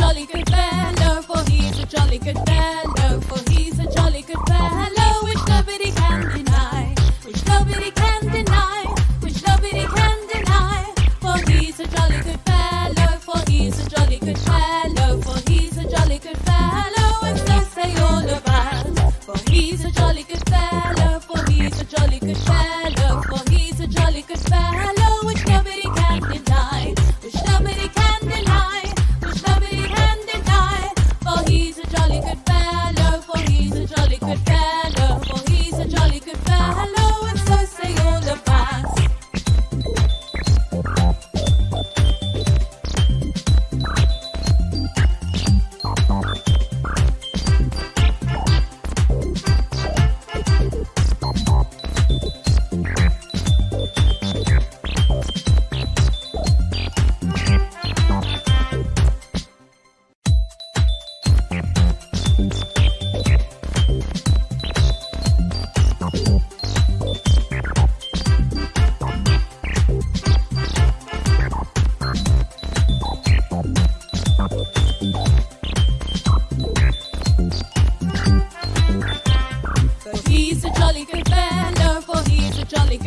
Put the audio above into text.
jolly good fellow, for he's a jolly good fellow, for